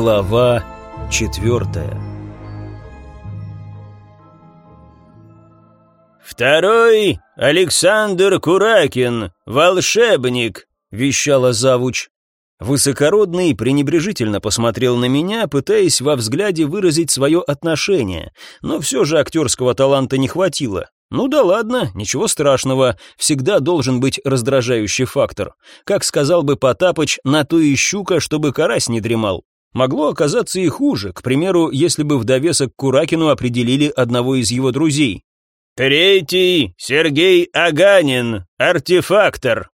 Глава четвертая «Второй — Александр Куракин, волшебник», — вещала завуч. Высокородный пренебрежительно посмотрел на меня, пытаясь во взгляде выразить свое отношение, но все же актерского таланта не хватило. Ну да ладно, ничего страшного, всегда должен быть раздражающий фактор. Как сказал бы Потапыч, на то и щука, чтобы карась не дремал. Могло оказаться и хуже, к примеру, если бы в довесок к Куракину определили одного из его друзей. «Третий — Сергей Аганин, артефактор».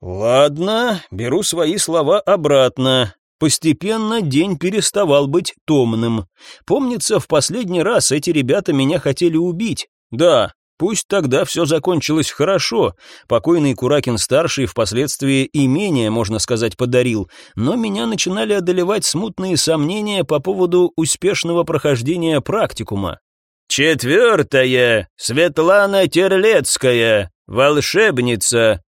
Ладно, беру свои слова обратно. Постепенно день переставал быть томным. Помнится, в последний раз эти ребята меня хотели убить. Да, Пусть тогда все закончилось хорошо. Покойный Куракин-старший впоследствии имение, можно сказать, подарил, но меня начинали одолевать смутные сомнения по поводу успешного прохождения практикума. «Четвертая, Светлана Терлецкая, волшебница».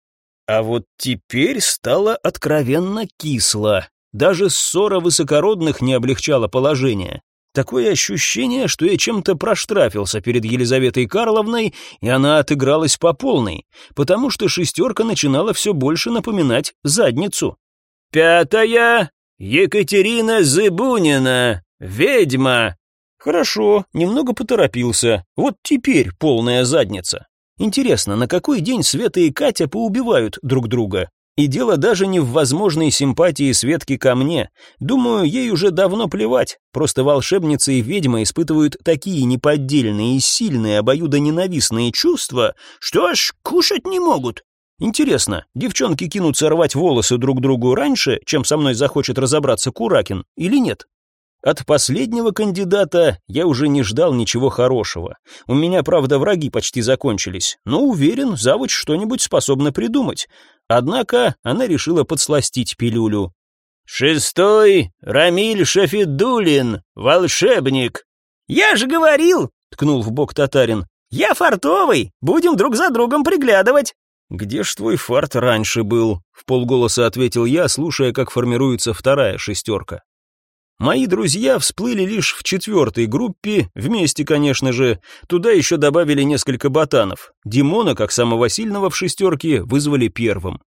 А вот теперь стало откровенно кисло. Даже ссора высокородных не облегчала положение. Такое ощущение, что я чем-то проштрафился перед Елизаветой Карловной, и она отыгралась по полной, потому что шестерка начинала все больше напоминать задницу. «Пятая — Екатерина Зыбунина, ведьма!» «Хорошо, немного поторопился. Вот теперь полная задница. Интересно, на какой день Света и Катя поубивают друг друга? И дело даже не в возможной симпатии Светки ко мне. Думаю, ей уже давно плевать. Просто волшебница и ведьма испытывают такие неподдельные и сильные обоюдоненавистные чувства, что аж кушать не могут. Интересно, девчонки кинутся рвать волосы друг другу раньше, чем со мной захочет разобраться Куракин, или нет? От последнего кандидата я уже не ждал ничего хорошего. У меня, правда, враги почти закончились, но уверен, завуч что-нибудь способна придумать. Однако она решила подсластить пилюлю. «Шестой — Рамиль Шафидулин, волшебник!» «Я же говорил!» — ткнул в бок татарин. «Я фартовый, будем друг за другом приглядывать!» «Где ж твой фарт раньше был?» — в полголоса ответил я, слушая, как формируется вторая шестерка. Мои друзья всплыли лишь в четвертой группе, вместе, конечно же. Туда еще добавили несколько ботанов. Димона, как самого сильного в шестерке, вызвали первым.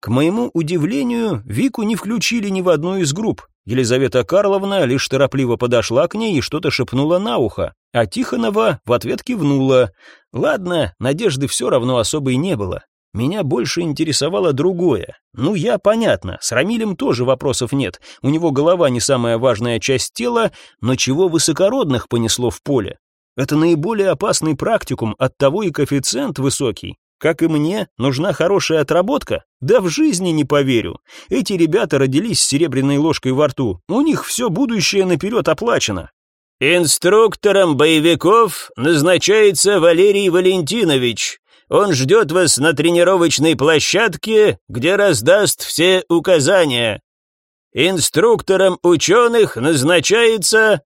К моему удивлению, Вику не включили ни в одну из групп. Елизавета Карловна лишь торопливо подошла к ней и что-то шепнула на ухо, а Тихонова в ответ кивнула. Ладно, надежды все равно особой не было. Меня больше интересовало другое. Ну, я, понятно, с Рамилем тоже вопросов нет. У него голова не самая важная часть тела, но чего высокородных понесло в поле? Это наиболее опасный практикум, оттого и коэффициент высокий. Как и мне, нужна хорошая отработка? Да в жизни не поверю. Эти ребята родились с серебряной ложкой во рту. У них все будущее наперед оплачено. Инструктором боевиков назначается Валерий Валентинович, он ждет вас на тренировочной площадке, где раздаст все указания. Инструктором ученых назначается...»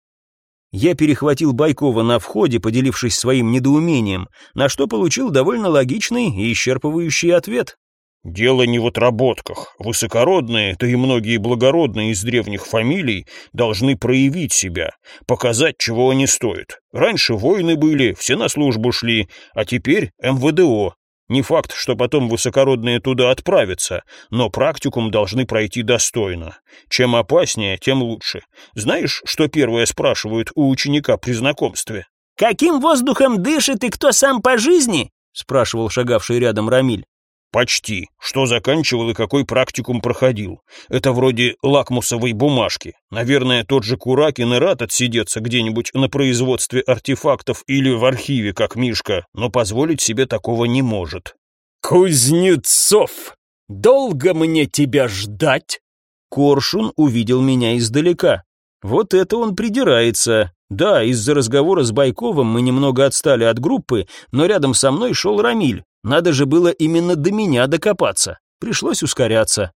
Я перехватил Байкова на входе, поделившись своим недоумением, на что получил довольно логичный и исчерпывающий ответ. Дело не в отработках. Высокородные, да и многие благородные из древних фамилий должны проявить себя, показать, чего они стоят. Раньше войны были, все на службу шли, а теперь МВДО. Не факт, что потом высокородные туда отправятся, но практикум должны пройти достойно. Чем опаснее, тем лучше. Знаешь, что первое спрашивают у ученика при знакомстве? «Каким воздухом дышит и кто сам по жизни?» спрашивал шагавший рядом Рамиль. Почти. Что заканчивал и какой практикум проходил. Это вроде лакмусовой бумажки. Наверное, тот же Куракин и рад отсидеться где-нибудь на производстве артефактов или в архиве, как Мишка, но позволить себе такого не может. «Кузнецов! Долго мне тебя ждать?» Коршун увидел меня издалека. Вот это он придирается. Да, из-за разговора с Байковым мы немного отстали от группы, но рядом со мной шел Рамиль. Надо же было именно до меня докопаться. Пришлось ускоряться.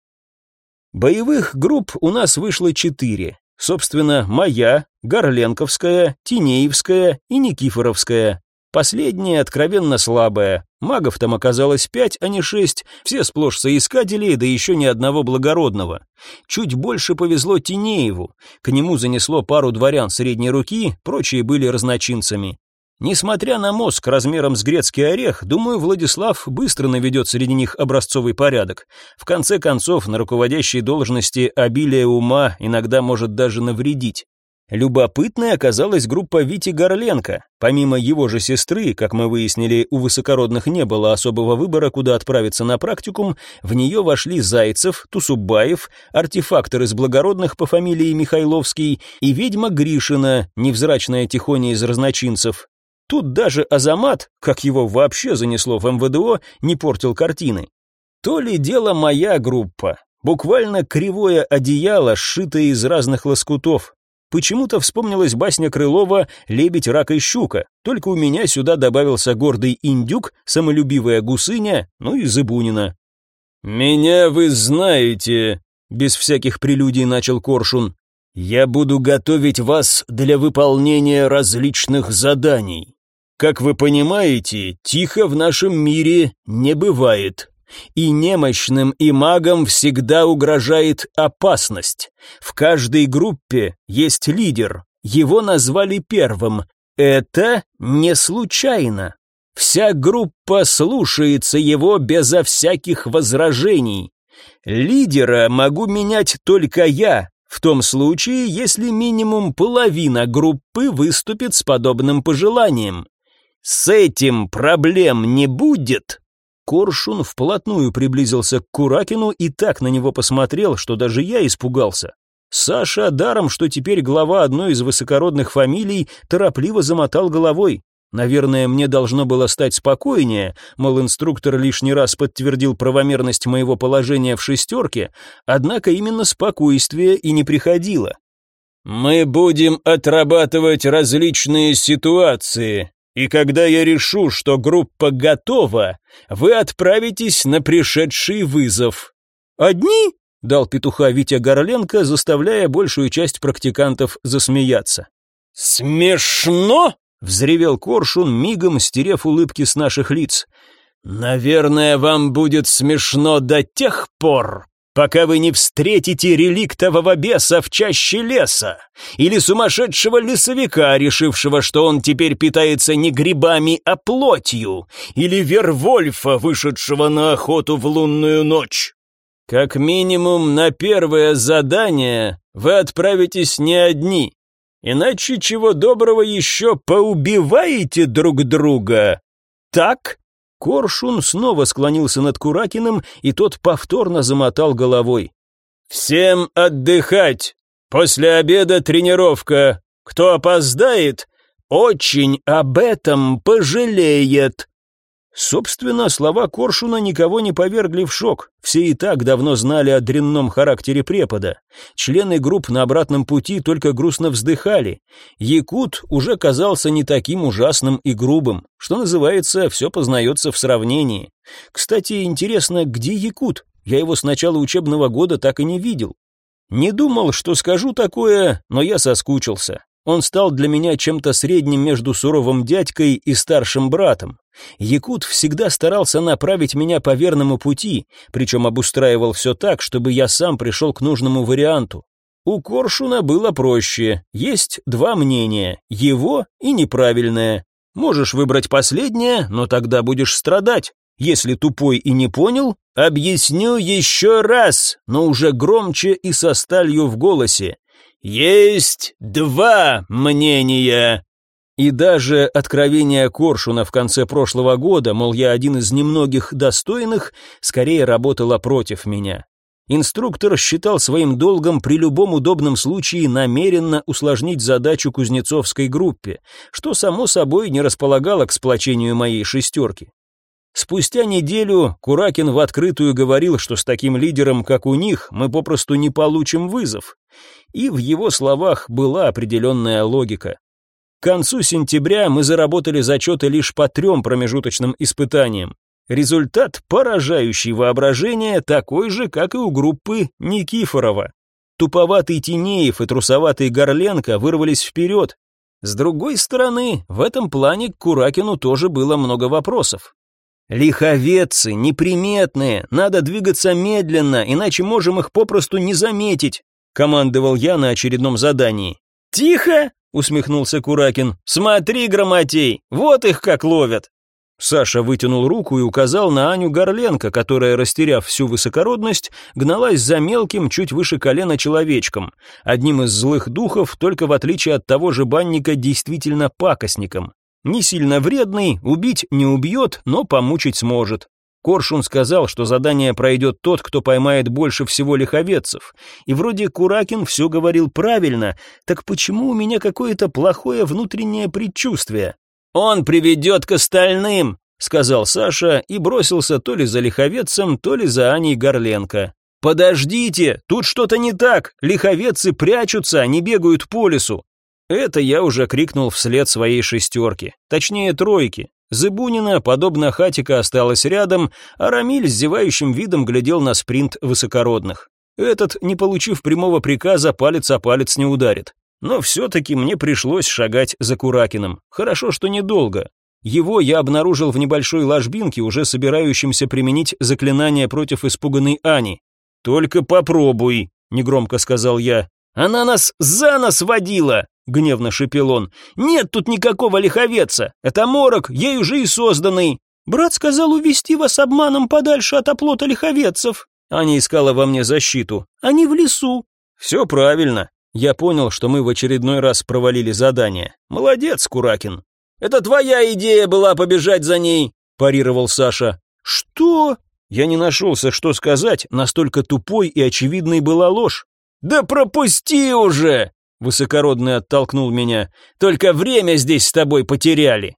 Боевых групп у нас вышло четыре. Собственно, моя, Горленковская, Тинеевская и Никифоровская. Последняя откровенно слабая. Магов там оказалось пять, а не шесть, все сплошь соискатели, да еще ни одного благородного. Чуть больше повезло Тинееву. К нему занесло пару дворян средней руки, прочие были разночинцами. Несмотря на мозг размером с грецкий орех, думаю, Владислав быстро наведет среди них образцовый порядок. В конце концов, на руководящей должности обилие ума иногда может даже навредить. Любопытной оказалась группа Вити Горленко. Помимо его же сестры, как мы выяснили, у высокородных не было особого выбора, куда отправиться на практикум, в нее вошли Зайцев, Тусубаев, артефактор из благородных по фамилии Михайловский и ведьма Гришина, невзрачная тихоня из разночинцев. Тут даже Азамат, как его вообще занесло в МВДО, не портил картины. То ли дело моя группа, буквально кривое одеяло, сшитое из разных лоскутов. Почему-то вспомнилась басня Крылова «Лебедь, рак и щука», только у меня сюда добавился гордый индюк, самолюбивая гусыня, ну и Зыбунина. «Меня вы знаете», — без всяких прелюдий начал Коршун. «Я буду готовить вас для выполнения различных заданий. Как вы понимаете, тихо в нашем мире не бывает. И немощным, и магам всегда угрожает опасность. В каждой группе есть лидер. Его назвали первым. Это не случайно. Вся группа слушается его безо всяких возражений. Лидера могу менять только я, в том случае, если минимум половина группы выступит с подобным пожеланием. С этим проблем не будет. Коршун вплотную приблизился к Куракину и так на него посмотрел, что даже я испугался. Саша, даром, что теперь глава одной из высокородных фамилий, торопливо замотал головой. Наверное, мне должно было стать спокойнее, мол, инструктор лишний раз подтвердил правомерность моего положения в шестерке, однако именно спокойствие и не приходило. «Мы будем отрабатывать различные ситуации», и когда я решу, что группа готова, вы отправитесь на пришедший вызов. Одни? дал петуха Витя Горленко, заставляя большую часть практикантов засмеяться. Смешно? взревел Коршун, мигом стерев улыбки с наших лиц. Наверное, вам будет смешно до тех пор, пока вы не встретите реликтового беса в чаще леса, или сумасшедшего лесовика, решившего, что он теперь питается не грибами, а плотью, или вервольфа, вышедшего на охоту в лунную ночь. Как минимум на первое задание вы отправитесь не одни, иначе чего доброго еще поубиваете друг друга. Так? Коршун снова склонился над Куракиным, и тот повторно замотал головой. «Всем отдыхать! После обеда тренировка. Кто опоздает, очень об этом пожалеет!» Собственно, слова Коршуна никого не повергли в шок. Все и так давно знали о дрянном характере препода. Члены групп на обратном пути только грустно вздыхали. Якут уже казался не таким ужасным и грубым. Что называется, все познается в сравнении. Кстати, интересно, где Якут? Я его с начала учебного года так и не видел. Не думал, что скажу такое, но я соскучился. Он стал для меня чем-то средним между суровым дядькой и старшим братом. Якут всегда старался направить меня по верному пути, причем обустраивал все так, чтобы я сам пришел к нужному варианту. У Коршуна было проще. Есть два мнения, его и неправильное. Можешь выбрать последнее, но тогда будешь страдать. Если тупой и не понял, объясню еще раз, но уже громче и со сталью в голосе. Есть два мнения. И даже откровение Коршуна в конце прошлого года, мол, я один из немногих достойных, скорее работало против меня. Инструктор считал своим долгом при любом удобном случае намеренно усложнить задачу кузнецовской группе, что само собой не располагало к сплочению моей шестерки. Спустя неделю Куракин в открытую говорил, что с таким лидером, как у них, мы попросту не получим вызов и в его словах была определенная логика. К концу сентября мы заработали зачеты лишь по трем промежуточным испытаниям. Результат, поражающий воображение, такой же, как и у группы Никифорова. Туповатый Тинеев и трусоватый Горленко вырвались вперед. С другой стороны, в этом плане к Куракину тоже было много вопросов. «Лиховедцы, неприметные, надо двигаться медленно, иначе можем их попросту не заметить», командовал я на очередном задании. «Тихо!» — усмехнулся Куракин. «Смотри, грамотей, вот их как ловят!» Саша вытянул руку и указал на Аню Горленко, которая, растеряв всю высокородность, гналась за мелким, чуть выше колена человечком, одним из злых духов, только в отличие от того же банника, действительно пакостником. Не сильно вредный, убить не убьет, но помучить сможет. Коршун сказал, что задание пройдет тот, кто поймает больше всего лиховедцев. И вроде Куракин все говорил правильно, так почему у меня какое-то плохое внутреннее предчувствие? «Он приведет к остальным», — сказал Саша и бросился то ли за лиховедцем, то ли за Аней Горленко. «Подождите, тут что-то не так, лиховедцы прячутся, они бегают по лесу». Это я уже крикнул вслед своей шестерки, точнее тройки. Зыбунина, подобно Хатика, осталась рядом, а Рамиль с зевающим видом глядел на спринт высокородных. Этот, не получив прямого приказа, палец о палец не ударит. Но все-таки мне пришлось шагать за Куракиным. Хорошо, что недолго. Его я обнаружил в небольшой ложбинке, уже собирающемся применить заклинание против испуганной Ани. «Только попробуй», — негромко сказал я. «Она нас за нос водила!» — гневно шепел он. «Нет тут никакого лиховеца! Это морок, ей уже и созданный!» «Брат сказал увести вас обманом подальше от оплота лиховецов!» Аня искала во мне защиту. «Они в лесу!» «Все правильно. Я понял, что мы в очередной раз провалили задание. Молодец, Куракин. Это твоя идея была побежать за ней, парировал Саша. Что? Я не нашелся, что сказать, настолько тупой и очевидной была ложь. Да пропусти уже! Высокородный оттолкнул меня. Только время здесь с тобой потеряли.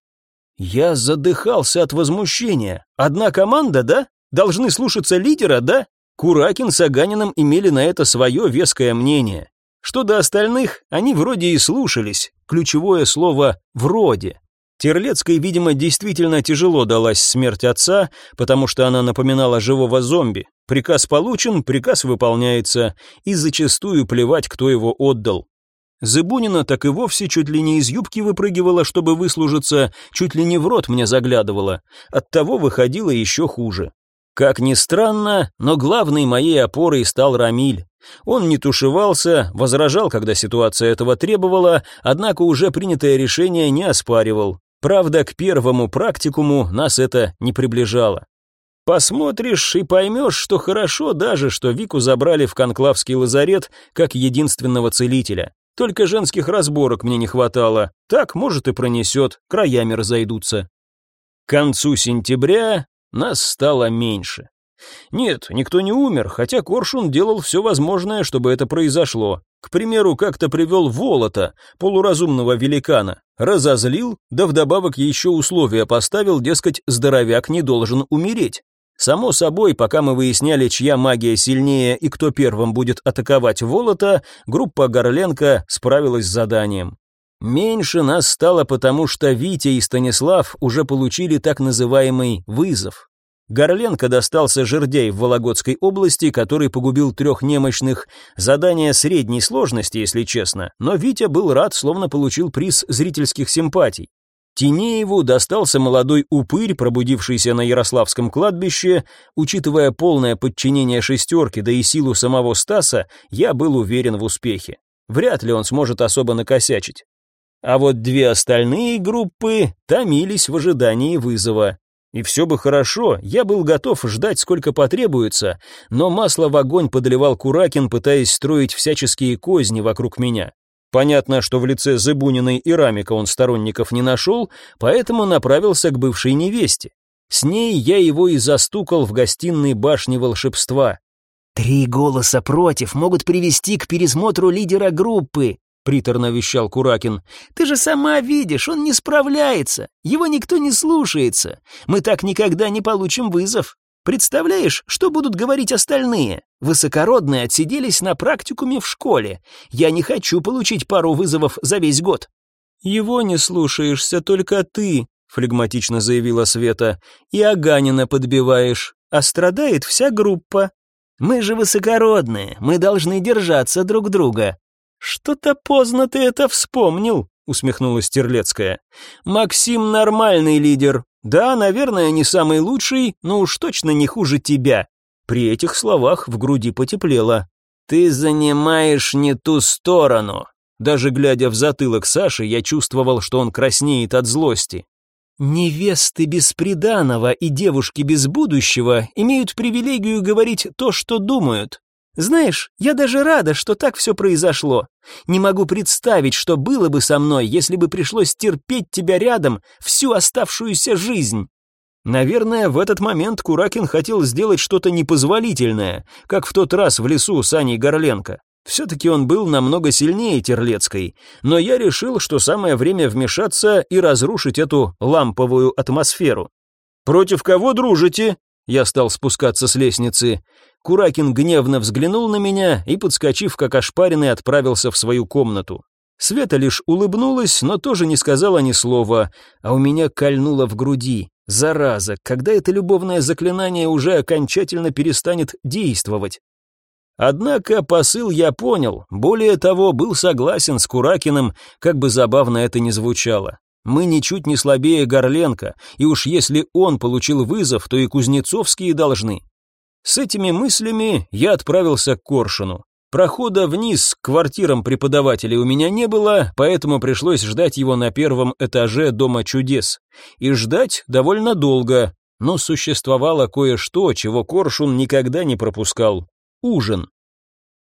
Я задыхался от возмущения. Одна команда, да? Должны слушаться лидера, да? Куракин с Аганиным имели на это свое веское мнение. Что до остальных, они вроде и слушались, ключевое слово «вроде». Терлецкой, видимо, действительно тяжело далась смерть отца, потому что она напоминала живого зомби. Приказ получен, приказ выполняется, и зачастую плевать, кто его отдал. Зыбунина так и вовсе чуть ли не из юбки выпрыгивала, чтобы выслужиться, чуть ли не в рот мне заглядывала. Оттого выходило еще хуже. Как ни странно, но главной моей опорой стал Рамиль. Он не тушевался, возражал, когда ситуация этого требовала, однако уже принятое решение не оспаривал. Правда, к первому практикуму нас это не приближало. Посмотришь и поймешь, что хорошо даже, что Вику забрали в конклавский лазарет как единственного целителя. Только женских разборок мне не хватало. Так, может, и пронесет, краями разойдутся. К концу сентября нас стало меньше. Нет, никто не умер, хотя Коршун делал все возможное, чтобы это произошло. К примеру, как-то привел Волота, полуразумного великана, разозлил, да вдобавок еще условия поставил, дескать, здоровяк не должен умереть. Само собой, пока мы выясняли, чья магия сильнее и кто первым будет атаковать Волота, группа Горленко справилась с заданием. Меньше нас стало потому, что Витя и Станислав уже получили так называемый вызов. Горленко достался жердяй в Вологодской области, который погубил трех немощных. Задание средней сложности, если честно, но Витя был рад, словно получил приз зрительских симпатий. Тинееву достался молодой упырь, пробудившийся на Ярославском кладбище. Учитывая полное подчинение шестерки, да и силу самого Стаса, я был уверен в успехе. Вряд ли он сможет особо накосячить. А вот две остальные группы томились в ожидании вызова. И все бы хорошо, я был готов ждать, сколько потребуется, но масло в огонь подливал Куракин, пытаясь строить всяческие козни вокруг меня. Понятно, что в лице Зыбуниной и Рамика он сторонников не нашел, поэтому направился к бывшей невесте. С ней я его и застукал в гостиной башни волшебства. «Три голоса против могут привести к пересмотру лидера группы», приторно вещал Куракин. «Ты же сама видишь, он не справляется, его никто не слушается. Мы так никогда не получим вызов. Представляешь, что будут говорить остальные? Высокородные отсиделись на практикуме в школе. Я не хочу получить пару вызовов за весь год». «Его не слушаешься только ты», — флегматично заявила Света, «и Аганина подбиваешь, а страдает вся группа». «Мы же высокородные, мы должны держаться друг друга», «Что-то поздно ты это вспомнил», — усмехнулась Терлецкая. Максим нормальный лидер. Да, наверное, не самый лучший, но уж точно не хуже тебя. При этих словах в груди потеплело. Ты занимаешь не ту сторону. Даже глядя в затылок Саши, я чувствовал, что он краснеет от злости. Невесты бесприданого и девушки без будущего имеют привилегию говорить то, что думают. Знаешь, я даже рада, что так все произошло. Не могу представить, что было бы со мной, если бы пришлось терпеть тебя рядом всю оставшуюся жизнь. Наверное, в этот момент Куракин хотел сделать что-то непозволительное, как в тот раз в лесу с Аней Горленко. Все-таки он был намного сильнее Терлецкой, но я решил, что самое время вмешаться и разрушить эту ламповую атмосферу. «Против кого дружите?» Я стал спускаться с лестницы. Куракин гневно взглянул на меня и, подскочив как ошпаренный, отправился в свою комнату. Света лишь улыбнулась, но тоже не сказала ни слова, а у меня кольнуло в груди. Зараза, когда это любовное заклинание уже окончательно перестанет действовать? Однако посыл я понял, более того, был согласен с Куракиным, как бы забавно это ни звучало. Мы ничуть не слабее Горленко, и уж если он получил вызов, то и Кузнецовские должны. С этими мыслями я отправился к Коршуну. Прохода вниз к квартирам преподавателей у меня не было, поэтому пришлось ждать его на первом этаже Дома чудес. И ждать довольно долго, но существовало кое-что, чего Коршун никогда не пропускал ужин.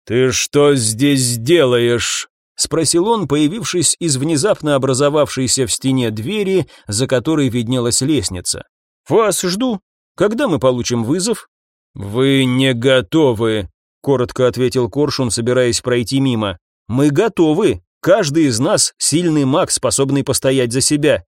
«Ты что здесь делаешь?» — спросил он, появившись из внезапно образовавшейся в стене двери, за которой виднелась лестница. «Вас жду. Когда мы получим вызов?» «Вы не готовы», — коротко ответил Коршун, собираясь пройти мимо. «Мы готовы. Каждый из нас сильный маг, способный постоять за себя».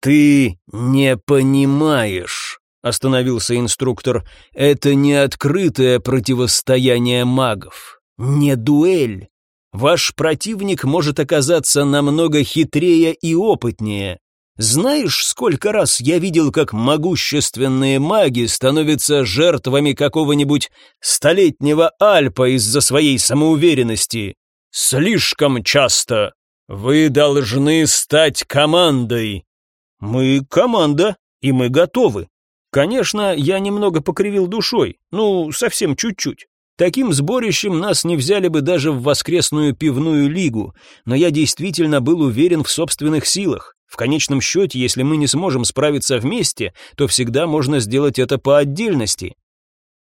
«Ты не понимаешь», остановился инструктор, это не открытое противостояние магов, не дуэль. Ваш противник может оказаться намного хитрее и опытнее. Знаешь, сколько раз я видел, как могущественные маги становятся жертвами какого-нибудь столетнего Альпа из-за своей самоуверенности? Слишком часто. Вы должны стать командой. Мы команда, и мы готовы. Конечно, я немного покривил душой, ну, совсем чуть-чуть. Таким сборищем нас не взяли бы даже в воскресную пивную лигу, но я действительно был уверен в собственных силах. В конечном счете, если мы не сможем справиться вместе, то всегда можно сделать это по отдельности.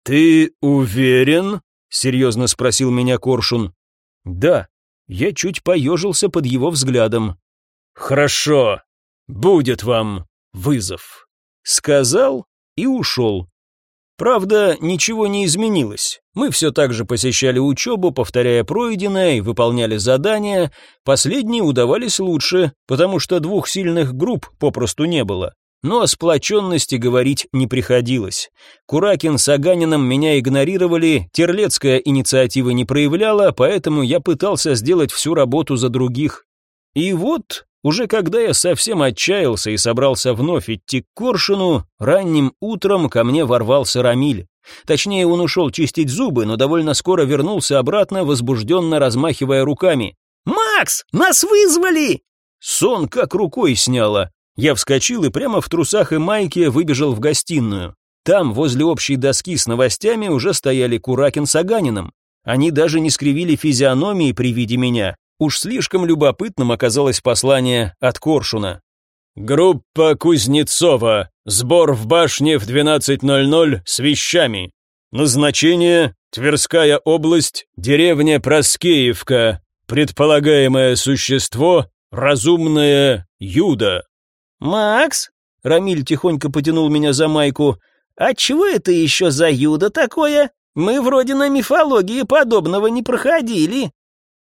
«Ты уверен?» — серьезно спросил меня Коршун. «Да». Я чуть поежился под его взглядом. «Хорошо. Будет вам вызов». Сказал и ушел. Правда, ничего не изменилось. Мы все так же посещали учебу, повторяя пройденное и выполняли задания. Последние удавались лучше, потому что двух сильных групп попросту не было. Но о сплоченности говорить не приходилось. Куракин с Аганином меня игнорировали, Терлецкая инициативы не проявляла, поэтому я пытался сделать всю работу за других. И вот уже когда я совсем отчаялся и собрался вновь идти к Коршуну, ранним утром ко мне ворвался Рамиль. Точнее, он ушел чистить зубы, но довольно скоро вернулся обратно, возбужденно размахивая руками. «Макс, нас вызвали!» Сон как рукой сняло. Я вскочил и прямо в трусах и майке выбежал в гостиную. Там, возле общей доски с новостями, уже стояли Куракин с Аганином. Они даже не скривили физиономии при виде меня. Уж слишком любопытным оказалось послание от Коршуна. «Группа Кузнецова. Сбор в башне в 12.00 с вещами. Назначение – Тверская область, деревня Проскеевка. Предполагаемое существо – разумное Юда». «Макс?» – Рамиль тихонько потянул меня за майку. «А чего это еще за Юда такое? Мы вроде на мифологии подобного не проходили».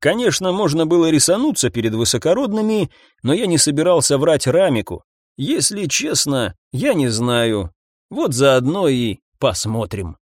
Конечно, можно было рисануться перед высокородными, но я не собирался врать Рамику. Если честно, я не знаю. Вот заодно и посмотрим.